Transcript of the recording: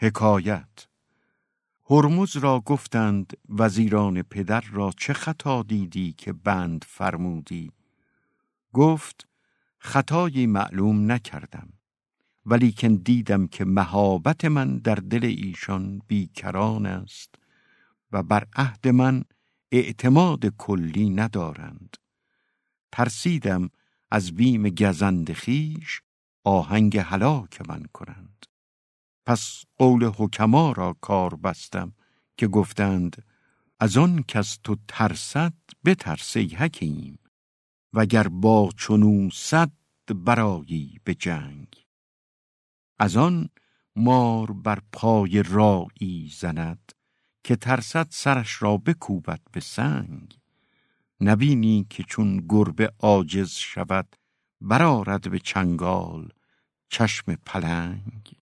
حکایت. هرمز را گفتند وزیران پدر را چه خطا دیدی که بند فرمودی؟ گفت خطایی معلوم نکردم ولیکن دیدم که مهابت من در دل ایشان بیکران است و بر عهد من اعتماد کلی ندارند. ترسیدم از بیم گزند خیش آهنگ هلاک من کنند. پس قول حکما را کار بستم که گفتند از آن کس تو ترسد بترسی حکیم وگر با چنو صد برایی به جنگ. از آن مار بر پای رایی زند که ترسد سرش را بکوبد به سنگ. نبینی که چون گربه عاجز شود برارد به چنگال چشم پلنگ.